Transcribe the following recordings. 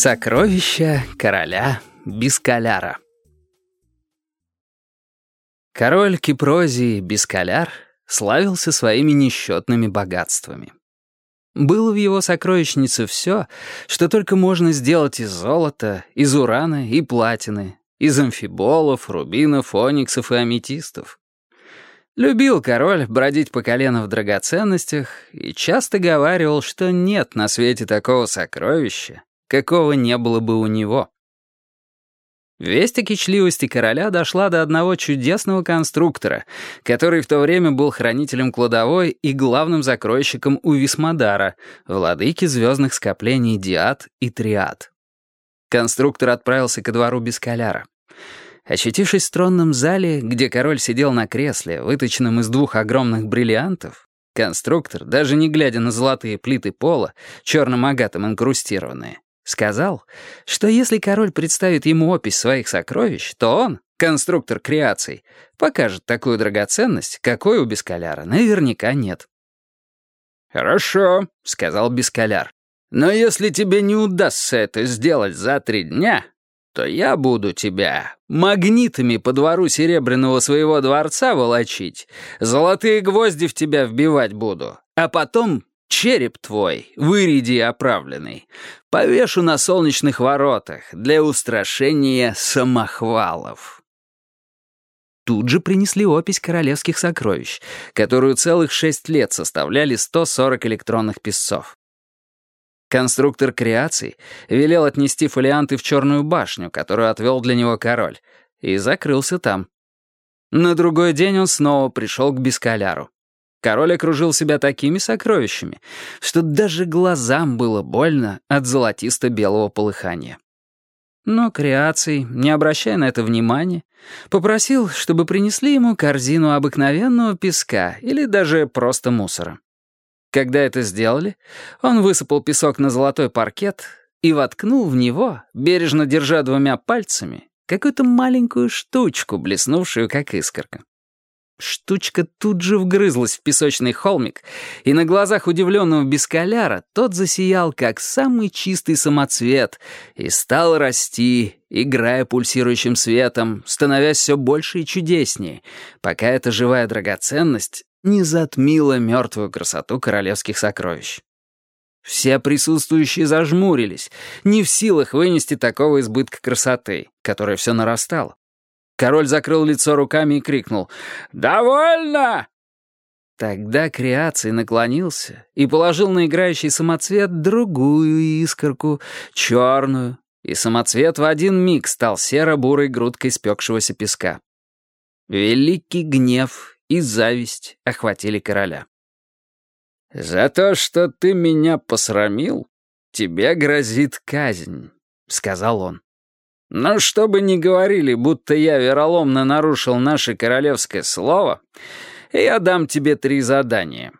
Сокровища короля Бискаляра Король Кипрозии Бискаляр славился своими несчетными богатствами. Было в его сокровищнице все, что только можно сделать из золота, из урана и платины, из амфиболов, рубинов, ониксов и аметистов. Любил король бродить по колено в драгоценностях и часто говаривал, что нет на свете такого сокровища, какого не было бы у него. Весть о кичливости короля дошла до одного чудесного конструктора, который в то время был хранителем кладовой и главным закройщиком у Висмадара, владыки звездных скоплений Диад и Триад. Конструктор отправился ко двору Бескаляра. Очутившись в тронном зале, где король сидел на кресле, выточенном из двух огромных бриллиантов, конструктор, даже не глядя на золотые плиты пола, черным агатом инкрустированные, Сказал, что если король представит ему опись своих сокровищ, то он, конструктор креаций, покажет такую драгоценность, какой у Бескаляра наверняка нет. «Хорошо», — сказал Бескаляр. «Но если тебе не удастся это сделать за три дня, то я буду тебя магнитами по двору серебряного своего дворца волочить, золотые гвозди в тебя вбивать буду, а потом Череп твой, выряди оправленный, повешу на солнечных воротах для устрашения самохвалов». Тут же принесли опись королевских сокровищ, которую целых шесть лет составляли 140 электронных песцов. Конструктор креаций велел отнести фолианты в черную башню, которую отвел для него король, и закрылся там. На другой день он снова пришел к Бескаляру. Король окружил себя такими сокровищами, что даже глазам было больно от золотисто-белого полыхания. Но Креаций, не обращая на это внимания, попросил, чтобы принесли ему корзину обыкновенного песка или даже просто мусора. Когда это сделали, он высыпал песок на золотой паркет и воткнул в него, бережно держа двумя пальцами, какую-то маленькую штучку, блеснувшую как искорка. Штучка тут же вгрызлась в песочный холмик, и на глазах удивленного бескаляра тот засиял, как самый чистый самоцвет, и стал расти, играя пульсирующим светом, становясь все больше и чудеснее, пока эта живая драгоценность не затмила мертвую красоту королевских сокровищ. Все присутствующие зажмурились, не в силах вынести такого избытка красоты, которая все нарастала. Король закрыл лицо руками и крикнул «Довольно!». Тогда Креаций наклонился и положил на играющий самоцвет другую искорку, черную, и самоцвет в один миг стал серо-бурой грудкой спекшегося песка. Великий гнев и зависть охватили короля. «За то, что ты меня посрамил, тебе грозит казнь», — сказал он. Но чтобы не говорили, будто я вероломно нарушил наше королевское слово, я дам тебе три задания.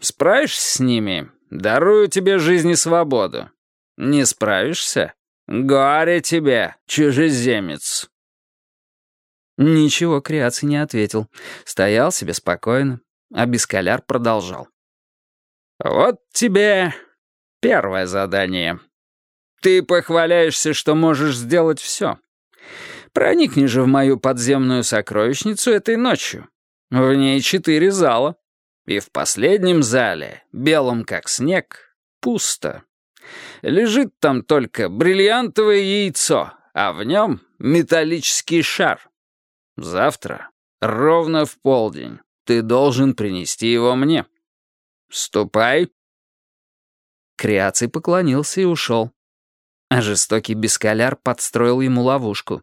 Справишься с ними, дарую тебе жизнь и свободу. Не справишься? Горе тебе, чужеземец. Ничего Креаций не ответил. Стоял себе спокойно, а Бескаляр продолжал. «Вот тебе первое задание. Ты похваляешься, что можешь сделать все. Проникни же в мою подземную сокровищницу этой ночью. В ней четыре зала. И в последнем зале, белом как снег, пусто. Лежит там только бриллиантовое яйцо, а в нем металлический шар. Завтра, ровно в полдень, ты должен принести его мне. Ступай. Креаций поклонился и ушел. А жестокий бескаляр подстроил ему ловушку.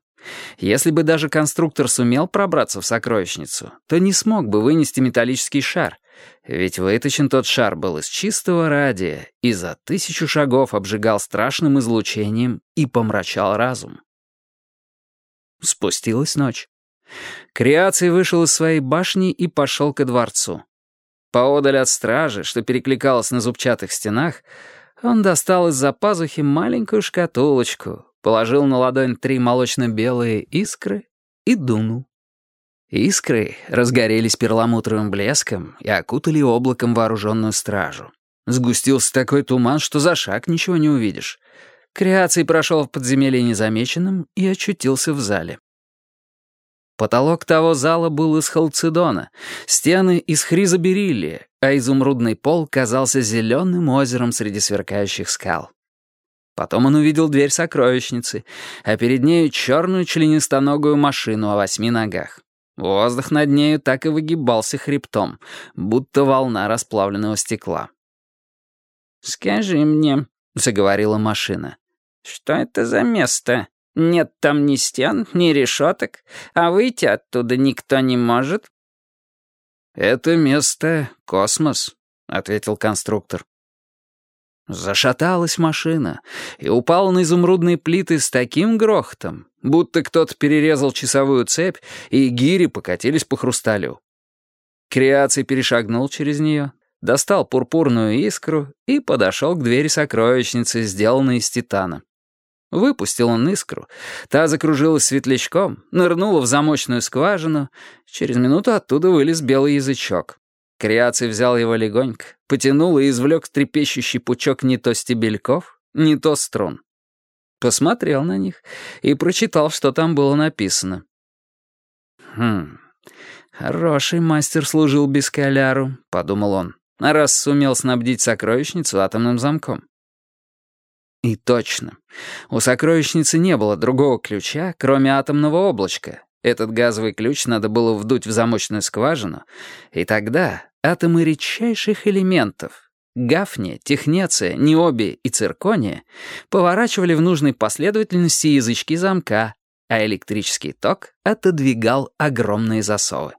Если бы даже конструктор сумел пробраться в сокровищницу, то не смог бы вынести металлический шар, ведь выточен тот шар был из чистого радия и за тысячу шагов обжигал страшным излучением и помрачал разум. Спустилась ночь. Креаций вышел из своей башни и пошел ко дворцу. Поодаль от стражи, что перекликалось на зубчатых стенах, он достал из-за пазухи маленькую шкатулочку, положил на ладонь три молочно-белые искры и дунул. Искры разгорелись перламутровым блеском и окутали облаком вооруженную стражу. Сгустился такой туман, что за шаг ничего не увидишь. Креаций прошел в подземелье незамеченным и очутился в зале. Потолок того зала был из халцедона, стены из хризобериллия, а изумрудный пол казался зеленым озером среди сверкающих скал. Потом он увидел дверь сокровищницы, а перед нею черную членистоногую машину о восьми ногах. Воздух над нею так и выгибался хребтом, будто волна расплавленного стекла. «Скажи мне», — заговорила машина, «Что это за место? Нет там ни стен, ни решеток, а выйти оттуда никто не может». «Это место — космос», — ответил конструктор. Зашаталась машина и упала на изумрудные плиты с таким грохотом, будто кто-то перерезал часовую цепь, и гири покатились по хрусталю. Креаций перешагнул через нее, достал пурпурную искру и подошел к двери сокровищницы, сделанной из титана. Выпустил он искру. Та закружилась светлячком, нырнула в замочную скважину. Через минуту оттуда вылез белый язычок. Креаций взял его легонько, потянул и извлек трепещущий пучок не то стебельков, не то струн. Посмотрел на них и прочитал, что там было написано. «Хм, хороший мастер служил Бескаляру», — подумал он, раз сумел снабдить сокровищницу атомным замком. И точно. У сокровищницы не было другого ключа, кроме атомного облачка. Этот газовый ключ надо было вдуть в замочную скважину, и тогда атомы редчайших элементов — гафния, технеция, необия и циркония — поворачивали в нужной последовательности язычки замка, а электрический ток отодвигал огромные засовы.